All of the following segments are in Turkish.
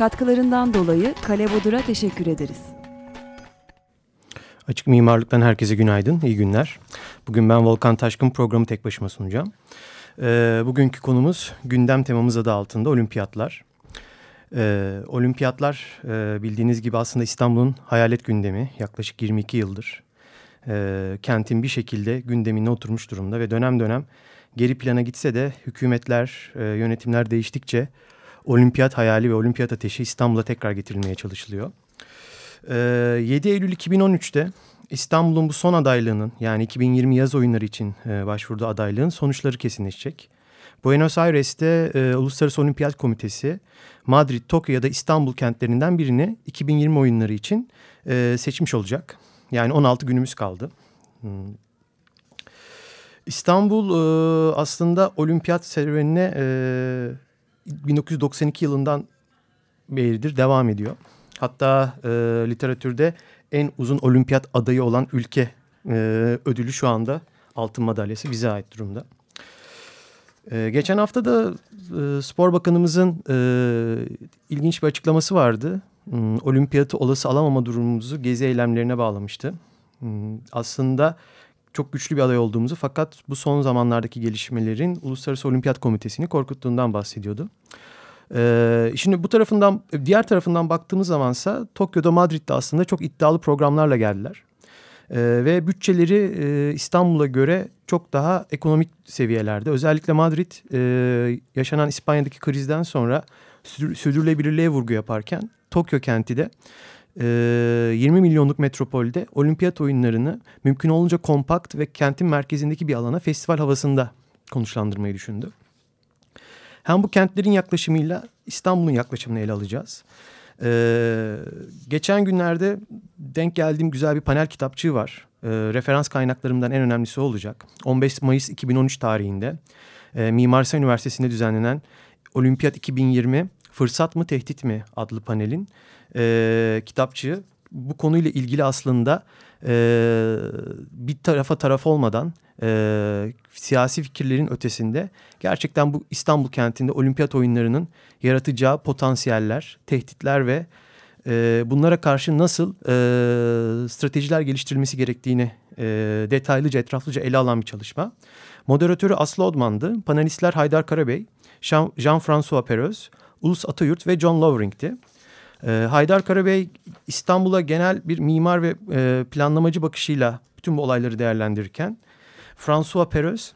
Katkılarından dolayı Kale Bodur'a teşekkür ederiz. Açık Mimarlık'tan herkese günaydın, iyi günler. Bugün ben Volkan Taşkın programı tek başıma sunacağım. Ee, bugünkü konumuz gündem temamız adı altında olimpiyatlar. Ee, olimpiyatlar e, bildiğiniz gibi aslında İstanbul'un hayalet gündemi yaklaşık 22 yıldır. Ee, kentin bir şekilde gündemine oturmuş durumda ve dönem dönem geri plana gitse de hükümetler, e, yönetimler değiştikçe olimpiyat hayali ve olimpiyat ateşi İstanbul'a tekrar getirilmeye çalışılıyor. Ee, 7 Eylül 2013'te İstanbul'un bu son adaylığının yani 2020 yaz oyunları için e, başvurduğu adaylığın sonuçları kesinleşecek. Buenos Aires'te e, Uluslararası Olimpiyat Komitesi Madrid, Tokyo ya da İstanbul kentlerinden birini 2020 oyunları için e, seçmiş olacak. Yani 16 günümüz kaldı. Hmm. İstanbul e, aslında olimpiyat serüvenine e, 1992 yılından beridir devam ediyor. Hatta e, literatürde en uzun olimpiyat adayı olan ülke e, ödülü şu anda altın madalyası bize ait durumda. E, geçen hafta da e, Spor Bakanımızın e, ilginç bir açıklaması vardı. Hmm, olimpiyatı olası alamama durumumuzu gezi eylemlerine bağlamıştı. Hmm, aslında çok güçlü bir aday olduğumuzu fakat bu son zamanlardaki gelişmelerin Uluslararası Olimpiyat Komitesi'ni korkuttuğundan bahsediyordu. Ee, şimdi bu tarafından diğer tarafından baktığımız zamansa Tokyo'da Madrid'de aslında çok iddialı programlarla geldiler. Ee, ve bütçeleri e, İstanbul'a göre çok daha ekonomik seviyelerde. Özellikle Madrid e, yaşanan İspanya'daki krizden sonra sürdürülebilirliğe vurgu yaparken Tokyo kenti de 20 milyonluk metropolde olimpiyat oyunlarını mümkün olunca kompakt ve kentin merkezindeki bir alana festival havasında konuşlandırmayı düşündü. Hem bu kentlerin yaklaşımıyla İstanbul'un yaklaşımını ele alacağız. Ee, geçen günlerde denk geldiğim güzel bir panel kitapçığı var. Ee, referans kaynaklarımdan en önemlisi olacak. 15 Mayıs 2013 tarihinde e, Mimar Sinan Üniversitesi'nde düzenlenen Olimpiyat 2020 Fırsat mı Tehdit mi adlı panelin e, kitapçığı bu konuyla ilgili aslında e, bir tarafa taraf olmadan e, siyasi fikirlerin ötesinde gerçekten bu İstanbul kentinde olimpiyat oyunlarının yaratacağı potansiyeller, tehditler ve e, bunlara karşı nasıl e, stratejiler geliştirilmesi gerektiğini e, detaylıca, etraflıca ele alan bir çalışma. Moderatörü Aslı Odman'dı. Panelistler Haydar Karabey, Jean-François Peröz, Ulus Atayurt ve John Lovering'ti. E, Haydar Karabey İstanbul'a genel bir mimar ve e, planlamacı bakışıyla bütün bu olayları değerlendirirken François Perez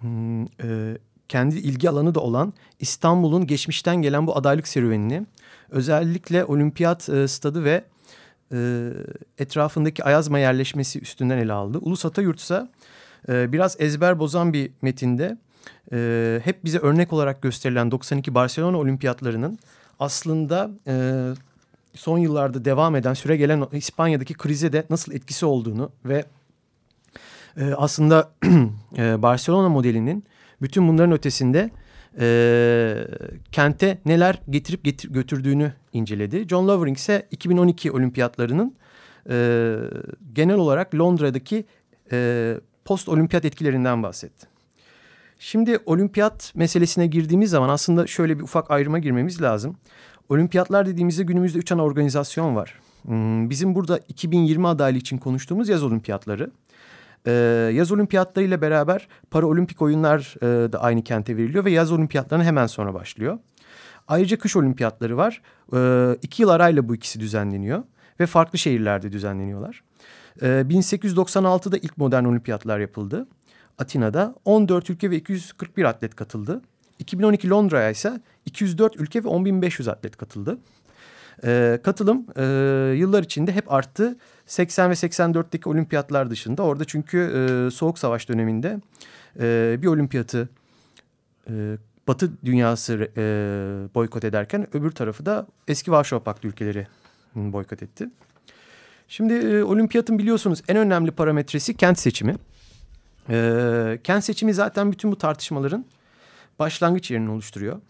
hmm, e, kendi ilgi alanı da olan İstanbul'un geçmişten gelen bu adaylık serüvenini özellikle olimpiyat e, stadı ve e, etrafındaki Ayazma yerleşmesi üstünden ele aldı. Ulus Atayurt ise e, biraz ezber bozan bir metinde e, hep bize örnek olarak gösterilen 92 Barcelona olimpiyatlarının aslında e, son yıllarda devam eden süre gelen İspanya'daki krize de nasıl etkisi olduğunu ve e, aslında e, Barcelona modelinin bütün bunların ötesinde e, kente neler getirip getir, götürdüğünü inceledi. John Lovering ise 2012 olimpiyatlarının e, genel olarak Londra'daki e, post olimpiyat etkilerinden bahsetti. Şimdi olimpiyat meselesine girdiğimiz zaman aslında şöyle bir ufak ayrıma girmemiz lazım. Olimpiyatlar dediğimizde günümüzde üç ana organizasyon var. Hmm, bizim burada 2020 adaylığı için konuştuğumuz yaz olimpiyatları. Ee, yaz olimpiyatları ile beraber para olimpik oyunlar e, da aynı kente veriliyor ve yaz olimpiyatlarına hemen sonra başlıyor. Ayrıca kış olimpiyatları var. Ee, iki yıl arayla bu ikisi düzenleniyor ve farklı şehirlerde düzenleniyorlar. Ee, 1896'da ilk modern olimpiyatlar yapıldı. Atina'da 14 ülke ve 241 atlet katıldı. 2012 Londra'ya ise 204 ülke ve 10.500 atlet katıldı. Ee, katılım e, yıllar içinde hep arttı. 80 ve 84'teki olimpiyatlar dışında orada çünkü e, Soğuk Savaş döneminde e, bir olimpiyatı e, Batı dünyası e, boykot ederken öbür tarafı da eski Varşova Paktı ülkeleri boykot etti. Şimdi e, olimpiyatın biliyorsunuz en önemli parametresi kent seçimi. E, kent seçimi zaten bütün bu tartışmaların başlangıç yerini oluşturuyor.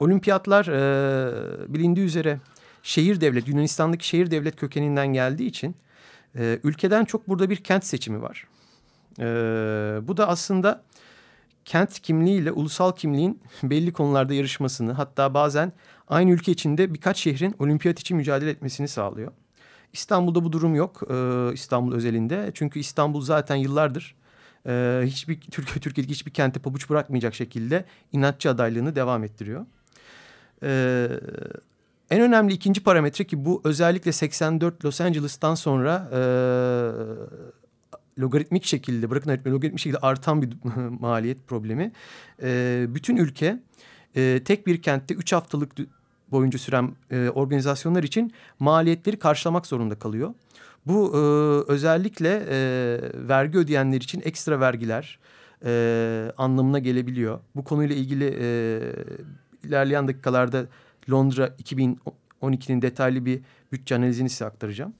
Olimpiyatlar e, bilindiği üzere şehir devlet, Yunanistan'daki şehir devlet kökeninden geldiği için e, ülkeden çok burada bir kent seçimi var. E, bu da aslında kent kimliğiyle ulusal kimliğin belli konularda yarışmasını hatta bazen aynı ülke içinde birkaç şehrin olimpiyat için mücadele etmesini sağlıyor. İstanbul'da bu durum yok e, İstanbul özelinde. Çünkü İstanbul zaten yıllardır e, hiçbir Türkiye Türkiye'deki hiçbir kente pabuç bırakmayacak şekilde inatçı adaylığını devam ettiriyor. E, en önemli ikinci parametre ki bu özellikle 84 Los Angeles'tan sonra e, logaritmik şekilde bırakın öğretmeni logaritmik şekilde artan bir maliyet problemi. E, bütün ülke e, tek bir kentte üç haftalık boyunca süren e, organizasyonlar için maliyetleri karşılamak zorunda kalıyor. Bu e, özellikle e, vergi ödeyenler için ekstra vergiler e, anlamına gelebiliyor. Bu konuyla ilgili e, ilerleyen dakikalarda Londra 2012'nin detaylı bir bütçe analizini size aktaracağım.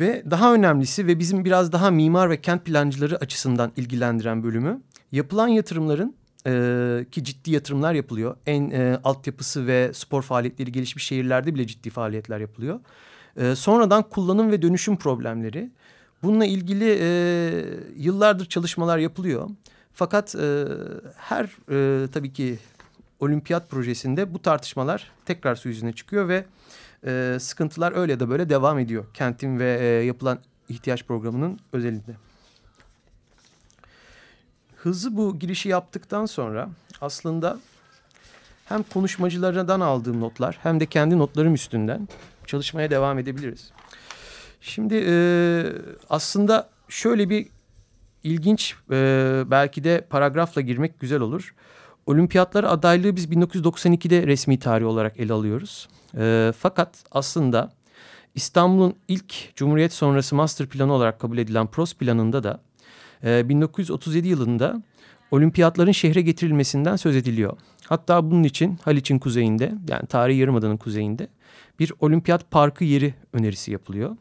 Ve daha önemlisi ve bizim biraz daha mimar ve kent plancıları açısından ilgilendiren bölümü yapılan yatırımların e, ki ciddi yatırımlar yapılıyor. En e, altyapısı ve spor faaliyetleri gelişmiş şehirlerde bile ciddi faaliyetler yapılıyor. E, sonradan kullanım ve dönüşüm problemleri. Bununla ilgili e, yıllardır çalışmalar yapılıyor. Fakat e, her e, tabii ki olimpiyat projesinde bu tartışmalar tekrar su yüzüne çıkıyor ve e, sıkıntılar öyle da böyle devam ediyor. Kentin ve e, yapılan ihtiyaç programının özelinde. Hızlı bu girişi yaptıktan sonra aslında hem konuşmacılardan aldığım notlar hem de kendi notlarım üstünden çalışmaya devam edebiliriz. Şimdi e, aslında şöyle bir ilginç e, belki de paragrafla girmek güzel olur. Olimpiyatlar adaylığı biz 1992'de resmi tarih olarak ele alıyoruz. E, fakat aslında İstanbul'un ilk Cumhuriyet sonrası master planı olarak kabul edilen PROS planında da e, 1937 yılında olimpiyatların şehre getirilmesinden söz ediliyor. Hatta bunun için Haliç'in kuzeyinde yani tarihi yarımadanın kuzeyinde bir olimpiyat parkı yeri önerisi yapılıyor.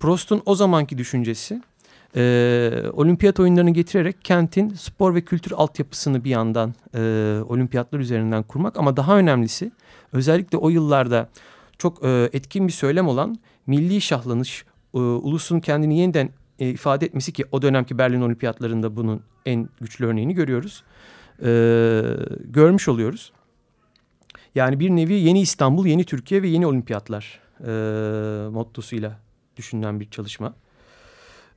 Prost'un o zamanki düşüncesi e, olimpiyat oyunlarını getirerek kentin spor ve kültür altyapısını bir yandan e, olimpiyatlar üzerinden kurmak ama daha önemlisi özellikle o yıllarda çok e, etkin bir söylem olan milli şahlanış, e, ulusun kendini yeniden e, ifade etmesi ki o dönemki Berlin Olimpiyatlarında bunun en güçlü örneğini görüyoruz. E, görmüş oluyoruz. Yani bir nevi yeni İstanbul, yeni Türkiye ve yeni olimpiyatlar e, mottosuyla düşünülen bir çalışma.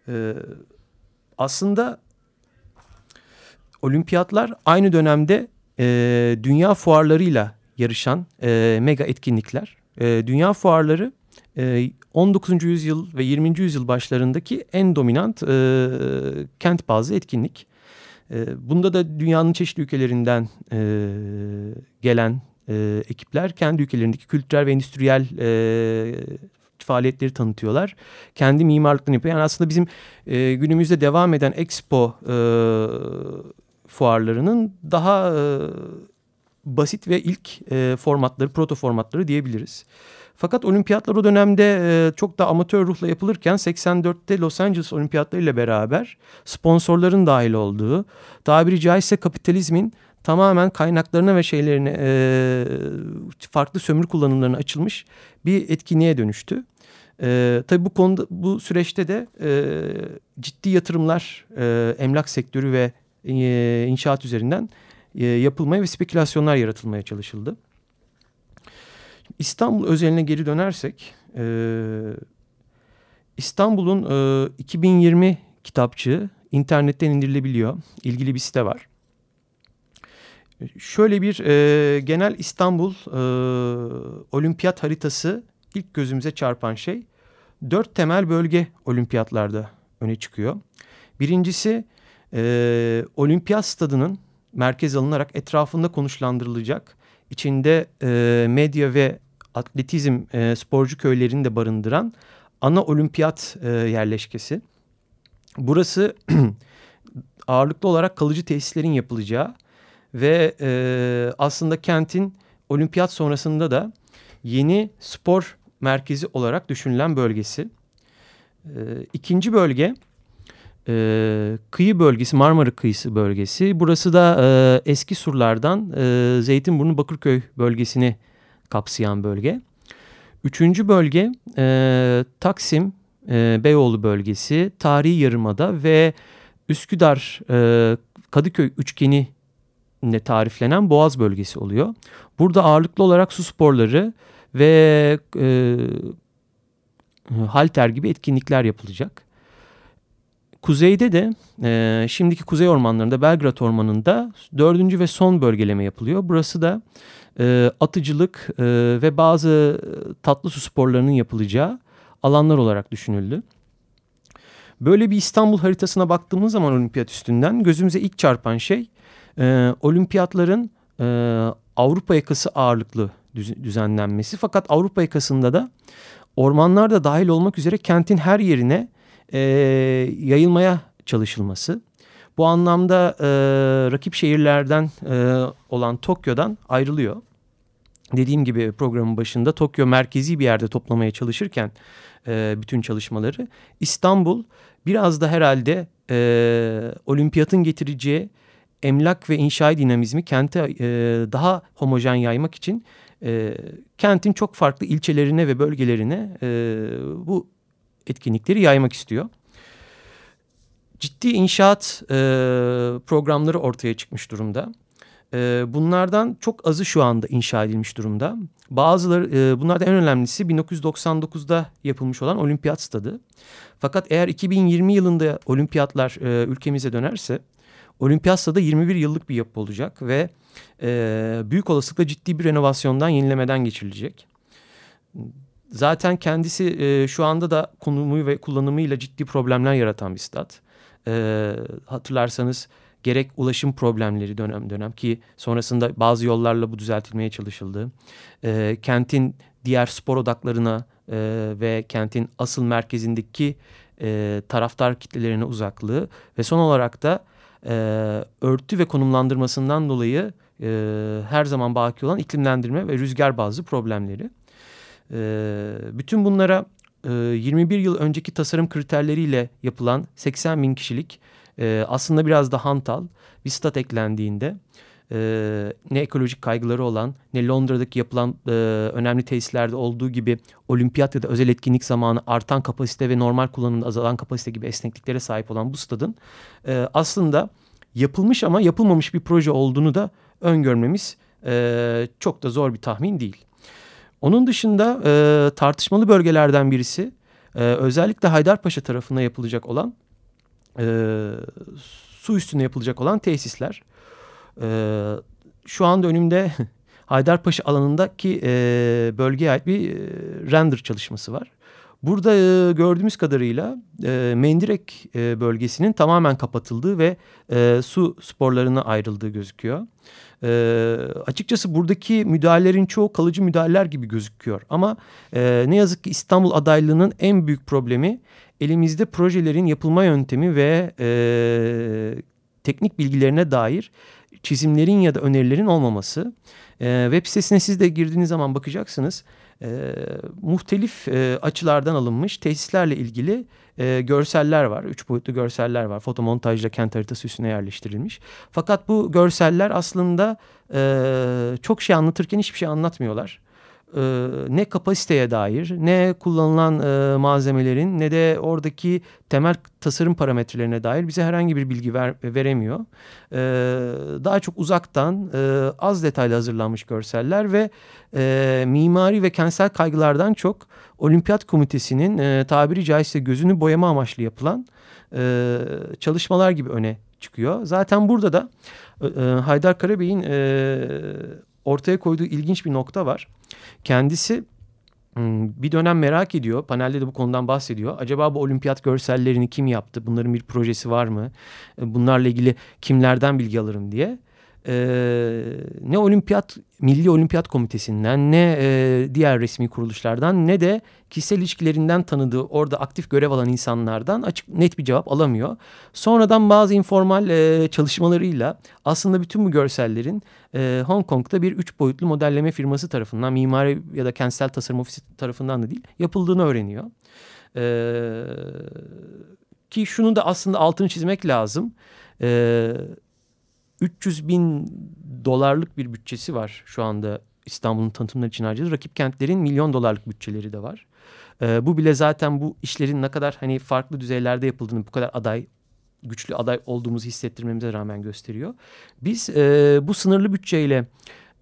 E, aslında olimpiyatlar aynı dönemde e, dünya fuarlarıyla yarışan e, mega etkinlikler. E, dünya fuarları e, 19. yüzyıl ve 20. yüzyıl başlarındaki en dominant e, kent bazı etkinlik. E, bunda da dünyanın çeşitli ülkelerinden e, gelen e, ekipler kendi ülkelerindeki kültürel ve endüstriyel e, faaliyetleri tanıtıyorlar. Kendi mimarlıklarını yapıyor. Yani aslında bizim e, günümüzde devam eden expo e, fuarlarının daha e, basit ve ilk e, formatları, proto formatları diyebiliriz. Fakat olimpiyatlar o dönemde e, çok da amatör ruhla yapılırken 84'te Los Angeles olimpiyatları ile beraber sponsorların dahil olduğu, tabiri caizse kapitalizmin tamamen kaynaklarına ve şeylerine e, farklı sömür kullanımlarına açılmış bir etkinliğe dönüştü. E, tabii bu konuda bu süreçte de e, ciddi yatırımlar e, emlak sektörü ve e, inşaat üzerinden e, yapılmaya ve spekülasyonlar yaratılmaya çalışıldı. İstanbul özeline geri dönersek e, İstanbul'un e, 2020 kitapçığı internetten indirilebiliyor. İlgili bir site var. Şöyle bir e, genel İstanbul e, olimpiyat haritası ilk gözümüze çarpan şey dört temel bölge olimpiyatlarda öne çıkıyor. Birincisi e, olimpiyat stadının merkez alınarak etrafında konuşlandırılacak içinde e, medya ve atletizm e, sporcu köylerini de barındıran ana olimpiyat e, yerleşkesi. Burası ağırlıklı olarak kalıcı tesislerin yapılacağı ve e, aslında kentin olimpiyat sonrasında da yeni spor merkezi olarak düşünülen bölgesi. E, ikinci bölge e, kıyı bölgesi Marmara kıyısı bölgesi. Burası da e, eski surlardan e, Zeytinburnu Bakırköy bölgesini kapsayan bölge. Üçüncü bölge e, Taksim e, Beyoğlu bölgesi, Tarihi Yarımada ve Üsküdar e, Kadıköy üçgeni ile tariflenen Boğaz bölgesi oluyor. Burada ağırlıklı olarak su sporları ve e, halter gibi etkinlikler yapılacak. Kuzeyde de e, şimdiki kuzey ormanlarında Belgrad Ormanı'nda dördüncü ve son bölgeleme yapılıyor. Burası da e, atıcılık e, ve bazı tatlı su sporlarının yapılacağı alanlar olarak düşünüldü. Böyle bir İstanbul haritasına baktığımız zaman olimpiyat üstünden gözümüze ilk çarpan şey e, olimpiyatların e, Avrupa yakası ağırlıklı düzenlenmesi. Fakat Avrupa yakasında da ormanlar da dahil olmak üzere kentin her yerine e, yayılmaya çalışılması. Bu anlamda e, rakip şehirlerden e, olan Tokyo'dan ayrılıyor. Dediğim gibi programın başında Tokyo merkezi bir yerde toplamaya çalışırken e, bütün çalışmaları İstanbul biraz da herhalde e, olimpiyatın getireceği emlak ve inşaat dinamizmi kente e, daha homojen yaymak için e, kentin çok farklı ilçelerine ve bölgelerine e, bu etkinlikleri yaymak istiyor. Ciddi inşaat e, programları ortaya çıkmış durumda. E, bunlardan çok azı şu anda inşa edilmiş durumda. Bazıları e, bunlardan en önemlisi 1999'da yapılmış olan olimpiyat stadı. Fakat eğer 2020 yılında olimpiyatlar e, ülkemize dönerse olimpiyat stadı 21 yıllık bir yapı olacak ve e, büyük olasılıkla ciddi bir renovasyondan yenilemeden geçirilecek. Zaten kendisi e, şu anda da konumu ve kullanımıyla ciddi problemler yaratan bir stat. E, hatırlarsanız gerek ulaşım problemleri dönem dönem ki sonrasında bazı yollarla bu düzeltilmeye çalışıldı. E, kentin diğer spor odaklarına e, ve kentin asıl merkezindeki e, taraftar kitlelerine uzaklığı ve son olarak da e, örtü ve konumlandırmasından dolayı e, her zaman baki olan iklimlendirme ve rüzgar bazlı problemleri. E, bütün bunlara e, 21 yıl önceki tasarım kriterleriyle yapılan 80 bin kişilik e, aslında biraz da hantal bir stat eklendiğinde e, ne ekolojik kaygıları olan ne Londra'daki yapılan e, önemli tesislerde olduğu gibi olimpiyat ya da özel etkinlik zamanı artan kapasite ve normal kullanımda azalan kapasite gibi esnekliklere sahip olan bu stadın e, aslında yapılmış ama yapılmamış bir proje olduğunu da öngörmemiz e, çok da zor bir tahmin değil. Onun dışında e, tartışmalı bölgelerden birisi e, özellikle Haydarpaşa tarafında yapılacak olan e, su üstüne yapılacak olan tesisler. E, şu anda önümde Haydarpaşa alanındaki e, bölgeye ait bir e, render çalışması var. Burada e, gördüğümüz kadarıyla e, Mendirek e, bölgesinin tamamen kapatıldığı ve e, su sporlarına ayrıldığı gözüküyor. E, açıkçası buradaki müdahalelerin çoğu kalıcı müdahaleler gibi gözüküyor. Ama e, ne yazık ki İstanbul adaylığının en büyük problemi elimizde projelerin yapılma yöntemi ve e, teknik bilgilerine dair çizimlerin ya da önerilerin olmaması. E, web sitesine siz de girdiğiniz zaman bakacaksınız. E, muhtelif e, açılardan alınmış tesislerle ilgili e, görseller var. Üç boyutlu görseller var. Fotomontajla kent haritası üstüne yerleştirilmiş. Fakat bu görseller aslında e, çok şey anlatırken hiçbir şey anlatmıyorlar e, ne kapasiteye dair ne kullanılan e, malzemelerin ne de oradaki temel tasarım parametrelerine dair bize herhangi bir bilgi ver, veremiyor. E, daha çok uzaktan e, az detaylı hazırlanmış görseller ve e, mimari ve kentsel kaygılardan çok olimpiyat komitesinin e, tabiri caizse gözünü boyama amaçlı yapılan e, çalışmalar gibi öne çıkıyor. Zaten burada da e, Haydar Karabey'in e, ortaya koyduğu ilginç bir nokta var. Kendisi hmm, bir dönem merak ediyor. Panelde de bu konudan bahsediyor. Acaba bu olimpiyat görsellerini kim yaptı? Bunların bir projesi var mı? E, bunlarla ilgili kimlerden bilgi alırım diye. E, ne olimpiyat milli olimpiyat komitesinden ne e, diğer resmi kuruluşlardan ne de kişisel ilişkilerinden tanıdığı orada aktif görev alan insanlardan açık net bir cevap alamıyor. Sonradan bazı informal e, çalışmalarıyla aslında bütün bu görsellerin e, Hong Kong'da bir üç boyutlu modelleme firması tarafından mimari ya da kentsel tasarım ofisi tarafından da değil yapıldığını öğreniyor. E, ki şunu da aslında altını çizmek lazım. E, 300 bin dolarlık bir bütçesi var şu anda İstanbul'un tanıtımları için harcadığı. Rakip kentlerin milyon dolarlık bütçeleri de var. Ee, bu bile zaten bu işlerin ne kadar hani farklı düzeylerde yapıldığını bu kadar aday güçlü aday olduğumuzu hissettirmemize rağmen gösteriyor. Biz e, bu sınırlı bütçeyle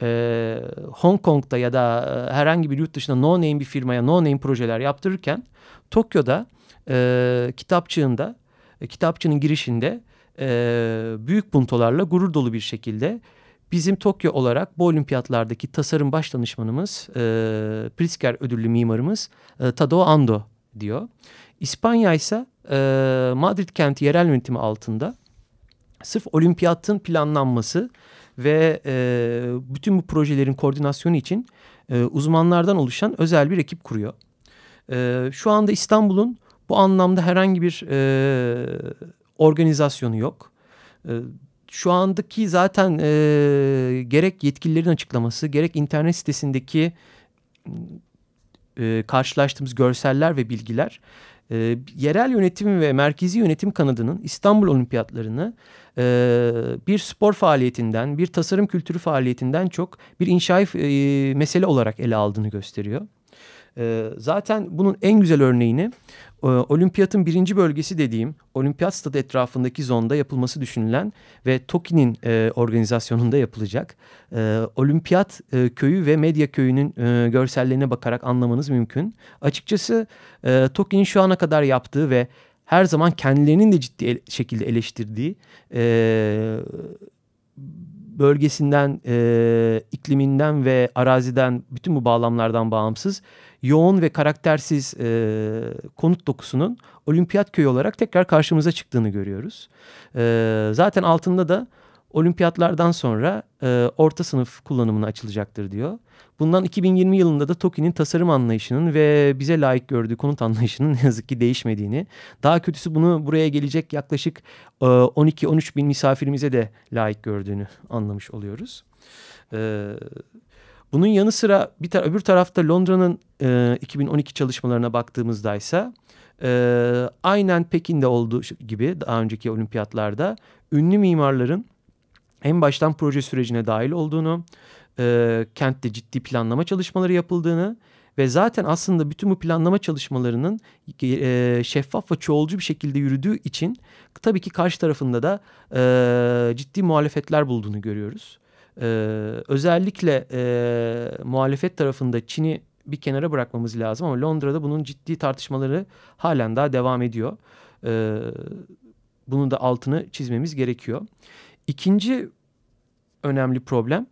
e, Hong Kong'da ya da e, herhangi bir yurt dışında no name bir firmaya no name projeler yaptırırken Tokyo'da e, kitapçığında e, kitapçının girişinde e, büyük puntolarla gurur dolu bir şekilde bizim Tokyo olarak bu olimpiyatlardaki tasarım baş danışmanımız e, Pritzker ödüllü mimarımız e, Tadao Ando diyor. İspanya ise e, Madrid kenti yerel yönetimi altında sırf olimpiyatın planlanması ve e, bütün bu projelerin koordinasyonu için e, uzmanlardan oluşan özel bir ekip kuruyor. E, şu anda İstanbul'un bu anlamda herhangi bir e, organizasyonu yok. E, şu andaki zaten e, gerek yetkililerin açıklaması gerek internet sitesindeki e, karşılaştığımız görseller ve bilgiler e, yerel yönetim ve merkezi yönetim kanadının İstanbul Olimpiyatlarını e, bir spor faaliyetinden, bir tasarım kültürü faaliyetinden çok bir inşai e, mesele olarak ele aldığını gösteriyor. E, zaten bunun en güzel örneğini e, olimpiyatın birinci bölgesi dediğim olimpiyat stadı etrafındaki zonda yapılması düşünülen ve TOKİ'nin e, organizasyonunda yapılacak e, olimpiyat e, köyü ve medya köyünün e, görsellerine bakarak anlamanız mümkün. Açıkçası e, TOKİ'nin şu ana kadar yaptığı ve her zaman kendilerinin de ciddi el, şekilde eleştirdiği e, bölgesinden, e, ikliminden ve araziden bütün bu bağlamlardan bağımsız yoğun ve karaktersiz e, konut dokusunun olimpiyat köyü olarak tekrar karşımıza çıktığını görüyoruz. E, zaten altında da olimpiyatlardan sonra e, orta sınıf kullanımına açılacaktır diyor. Bundan 2020 yılında da TOKİ'nin tasarım anlayışının ve bize layık gördüğü konut anlayışının ne yazık ki değişmediğini, daha kötüsü bunu buraya gelecek yaklaşık e, 12-13 bin misafirimize de layık gördüğünü anlamış oluyoruz. Evet. Bunun yanı sıra bir tar öbür tarafta Londra'nın e, 2012 çalışmalarına baktığımızda ise e, aynen Pekin'de olduğu gibi daha önceki olimpiyatlarda ünlü mimarların en baştan proje sürecine dahil olduğunu, e, kentte ciddi planlama çalışmaları yapıldığını ve zaten aslında bütün bu planlama çalışmalarının e, şeffaf ve çoğulcu bir şekilde yürüdüğü için tabii ki karşı tarafında da e, ciddi muhalefetler bulduğunu görüyoruz. Ee, özellikle e, muhalefet tarafında Çin'i bir kenara bırakmamız lazım ama Londra'da bunun ciddi tartışmaları halen daha devam ediyor. Ee, bunun da altını çizmemiz gerekiyor. İkinci önemli problem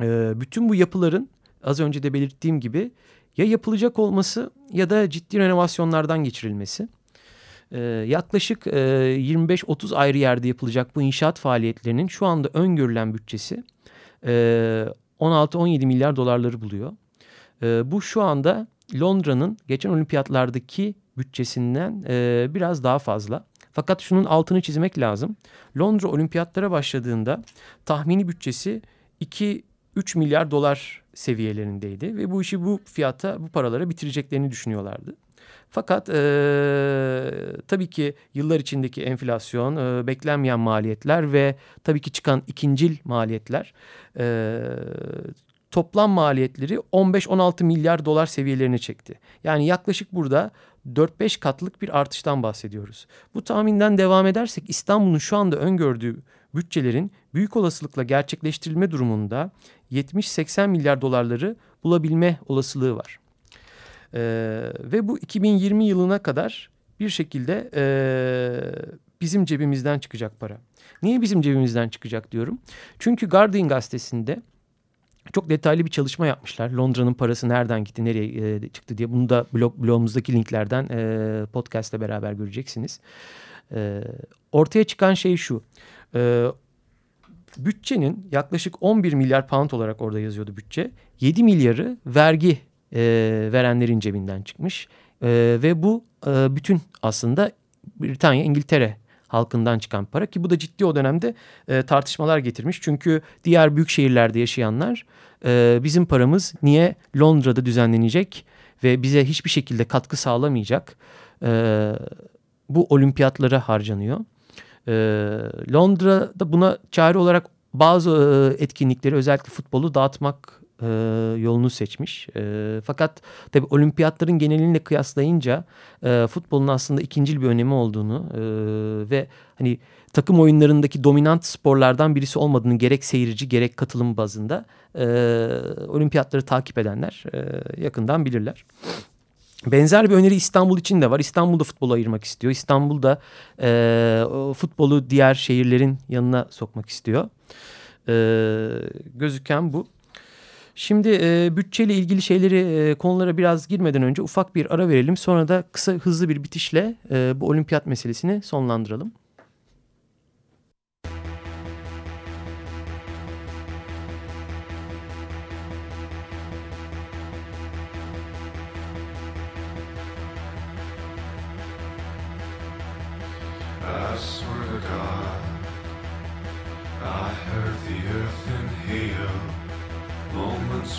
e, bütün bu yapıların az önce de belirttiğim gibi ya yapılacak olması ya da ciddi renovasyonlardan geçirilmesi. Ee, yaklaşık e, 25-30 ayrı yerde yapılacak bu inşaat faaliyetlerinin şu anda öngörülen bütçesi e, 16-17 milyar dolarları buluyor. E, bu şu anda Londra'nın geçen olimpiyatlardaki bütçesinden e, biraz daha fazla. Fakat şunun altını çizmek lazım. Londra olimpiyatlara başladığında tahmini bütçesi 2-3 milyar dolar seviyelerindeydi. Ve bu işi bu fiyata bu paralara bitireceklerini düşünüyorlardı. Fakat e, tabii ki yıllar içindeki enflasyon, e, beklenmeyen maliyetler ve tabii ki çıkan ikincil maliyetler e, toplam maliyetleri 15-16 milyar dolar seviyelerine çekti. Yani yaklaşık burada 4-5 katlık bir artıştan bahsediyoruz. Bu tahminden devam edersek İstanbul'un şu anda öngördüğü bütçelerin büyük olasılıkla gerçekleştirilme durumunda 70-80 milyar dolarları bulabilme olasılığı var. E, ve bu 2020 yılına kadar bir şekilde e, bizim cebimizden çıkacak para. Niye bizim cebimizden çıkacak diyorum? Çünkü Guardian gazetesinde çok detaylı bir çalışma yapmışlar. Londra'nın parası nereden gitti, nereye e, çıktı diye. Bunu da blog, blogumuzdaki linklerden e, podcast'la beraber göreceksiniz. E, ortaya çıkan şey şu. E, bütçenin yaklaşık 11 milyar pound olarak orada yazıyordu bütçe. 7 milyarı vergi e, verenlerin cebinden çıkmış. E, ve bu e, bütün aslında Britanya, İngiltere halkından çıkan para ki bu da ciddi o dönemde e, tartışmalar getirmiş. Çünkü diğer büyük şehirlerde yaşayanlar e, bizim paramız niye Londra'da düzenlenecek ve bize hiçbir şekilde katkı sağlamayacak e, bu olimpiyatlara harcanıyor. E, Londra'da buna çare olarak bazı e, etkinlikleri özellikle futbolu dağıtmak e, yolunu seçmiş. E, fakat tabi olimpiyatların geneliyle kıyaslayınca e, futbolun aslında ikincil bir önemi olduğunu e, ve hani takım oyunlarındaki dominant sporlardan birisi olmadığını gerek seyirci gerek katılım bazında e, olimpiyatları takip edenler e, yakından bilirler. Benzer bir öneri İstanbul için de var. İstanbul'da futbolu ayırmak istiyor. İstanbul'da e, futbolu diğer şehirlerin yanına sokmak istiyor. E, gözüken bu. Şimdi e, bütçeyle ilgili şeyleri e, konulara biraz girmeden önce ufak bir ara verelim. Sonra da kısa hızlı bir bitişle e, bu olimpiyat meselesini sonlandıralım.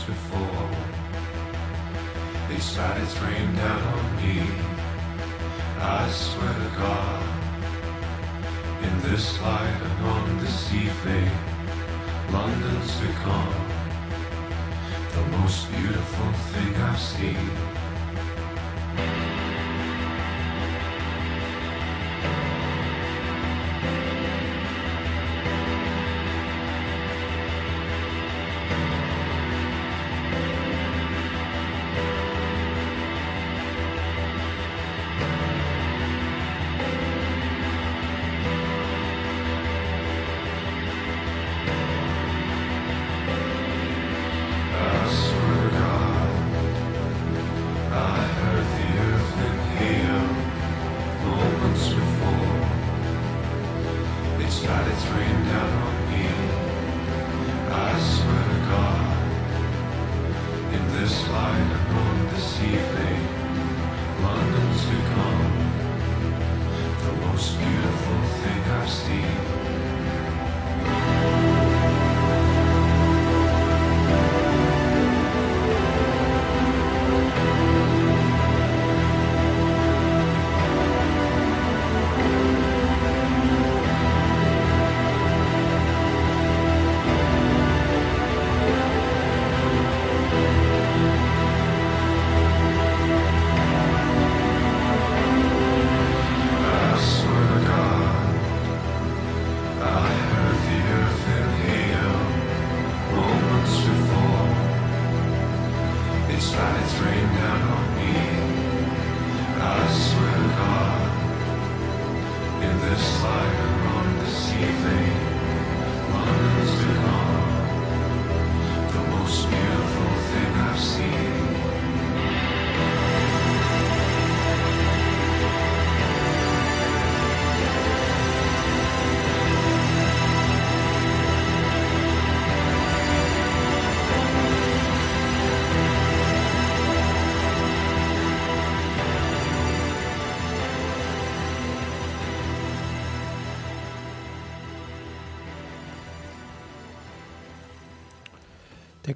Before it started to rain down on me. I swear to God, in this light and on this evening, London's become the most beautiful thing I've seen.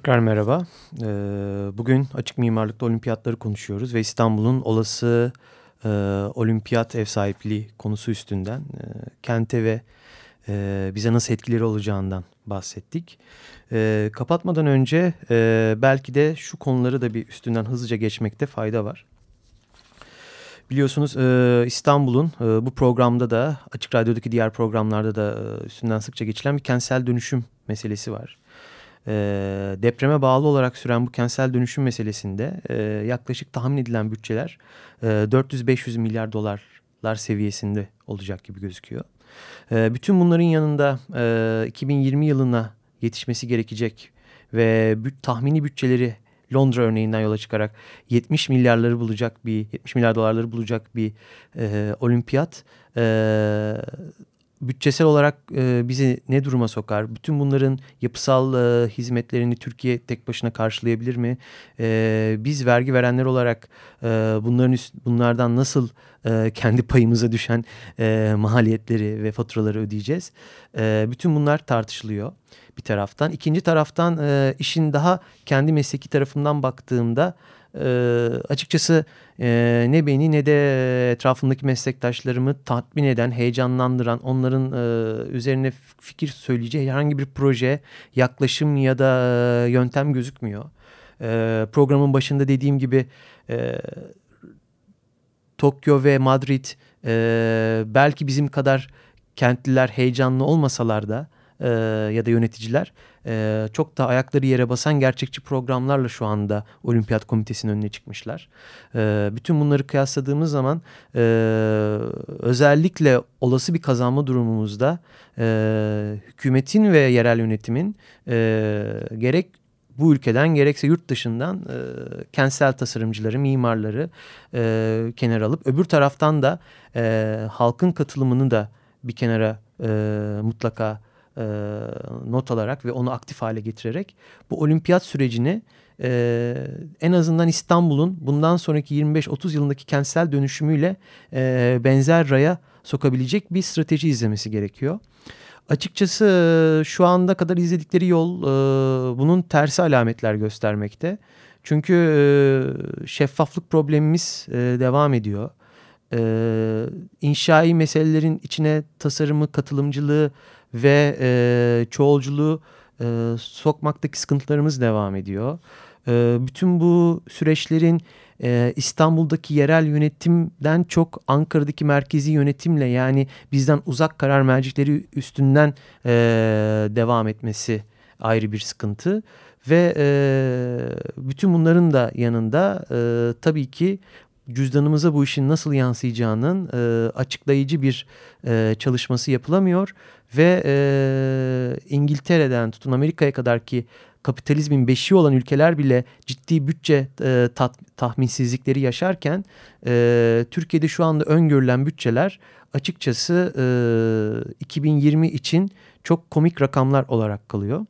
Tekrar merhaba. Ee, bugün açık mimarlıkta olimpiyatları konuşuyoruz ve İstanbul'un olası e, olimpiyat ev sahipliği konusu üstünden e, kente ve e, bize nasıl etkileri olacağından bahsettik. Kapatmadan önce belki de şu konuları da bir üstünden hızlıca geçmekte fayda var. Biliyorsunuz İstanbul'un bu programda da Açık Radyo'daki diğer programlarda da üstünden sıkça geçilen bir kentsel dönüşüm meselesi var. E, depreme bağlı olarak süren bu kentsel dönüşüm meselesinde e, yaklaşık tahmin edilen bütçeler e, 400-500 milyar dolarlar seviyesinde olacak gibi gözüküyor. E, bütün bunların yanında e, 2020 yılına yetişmesi gerekecek ve bü tahmini bütçeleri Londra örneğinden yola çıkarak 70 milyarları bulacak bir 70 milyar dolarları bulacak bir e, olimpiyat e, bütçesel olarak e, bizi ne duruma sokar? Bütün bunların yapısal e, hizmetlerini Türkiye tek başına karşılayabilir mi? E, biz vergi verenler olarak bunların üst, bunlardan nasıl kendi payımıza düşen maliyetleri ve faturaları ödeyeceğiz? Bütün bunlar tartışılıyor bir taraftan. İkinci taraftan işin daha kendi mesleki tarafından baktığımda e, açıkçası e, ne beni ne de etrafımdaki meslektaşlarımı tatmin eden, heyecanlandıran, onların e, üzerine fikir söyleyeceği herhangi bir proje, yaklaşım ya da e, yöntem gözükmüyor. E, programın başında dediğim gibi e, Tokyo ve Madrid e, belki bizim kadar kentliler heyecanlı olmasalar da e, ya da yöneticiler e, çok da ayakları yere basan gerçekçi programlarla şu anda Olimpiyat Komitesi'nin önüne çıkmışlar. E, bütün bunları kıyasladığımız zaman e, özellikle olası bir kazanma durumumuzda e, hükümetin ve yerel yönetimin e, gerek bu ülkeden gerekse yurt dışından kentsel tasarımcıları, mimarları e, kenara alıp öbür taraftan da halkın katılımını da bir kenara e, mutlaka e, not alarak ve onu aktif hale getirerek bu olimpiyat sürecini e, en azından İstanbul'un bundan sonraki 25-30 yılındaki kentsel dönüşümüyle e, benzer raya sokabilecek bir strateji izlemesi gerekiyor. Açıkçası şu anda kadar izledikleri yol e, bunun tersi alametler göstermekte. Çünkü e, şeffaflık problemimiz e, devam ediyor. E, inşai meselelerin içine tasarımı, katılımcılığı ve e, çoğulculuğu e, sokmaktaki sıkıntılarımız devam ediyor. E, bütün bu süreçlerin e, İstanbul'daki yerel yönetimden çok Ankara'daki merkezi yönetimle yani bizden uzak karar mercikleri üstünden e, devam etmesi ayrı bir sıkıntı. Ve e, bütün bunların da yanında e, tabii ki cüzdanımıza bu işin nasıl yansıyacağının e, açıklayıcı bir e, çalışması yapılamıyor. Ve e, İngiltere'den tutun Amerika'ya kadar ki kapitalizmin beşiği olan ülkeler bile ciddi bütçe e, tat, tahminsizlikleri yaşarken e, Türkiye'de şu anda öngörülen bütçeler açıkçası e, 2020 için çok komik rakamlar olarak kalıyor.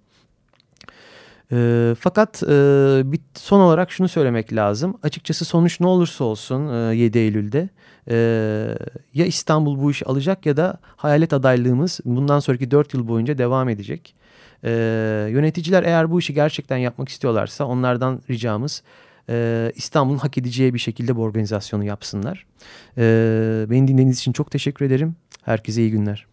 E, fakat e, bir son olarak şunu söylemek lazım. Açıkçası sonuç ne olursa olsun e, 7 Eylül'de e, ya İstanbul bu işi alacak ya da hayalet adaylığımız bundan sonraki 4 yıl boyunca devam edecek. E, yöneticiler eğer bu işi gerçekten yapmak istiyorlarsa onlardan ricamız e, İstanbul'un hak edeceği bir şekilde bu organizasyonu yapsınlar. E, beni dinlediğiniz için çok teşekkür ederim. Herkese iyi günler.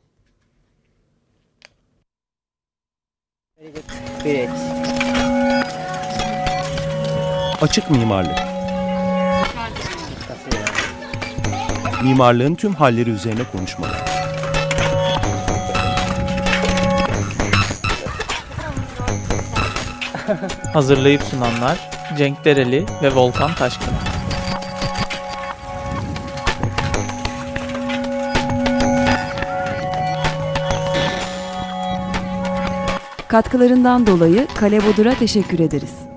Açık mimarlık. Mimarlığın tüm halleri üzerine konuşmalar. Hazırlayıp sunanlar Cenk Dereli ve Volkan Taşkın. Katkılarından dolayı Kale Bodur'a teşekkür ederiz.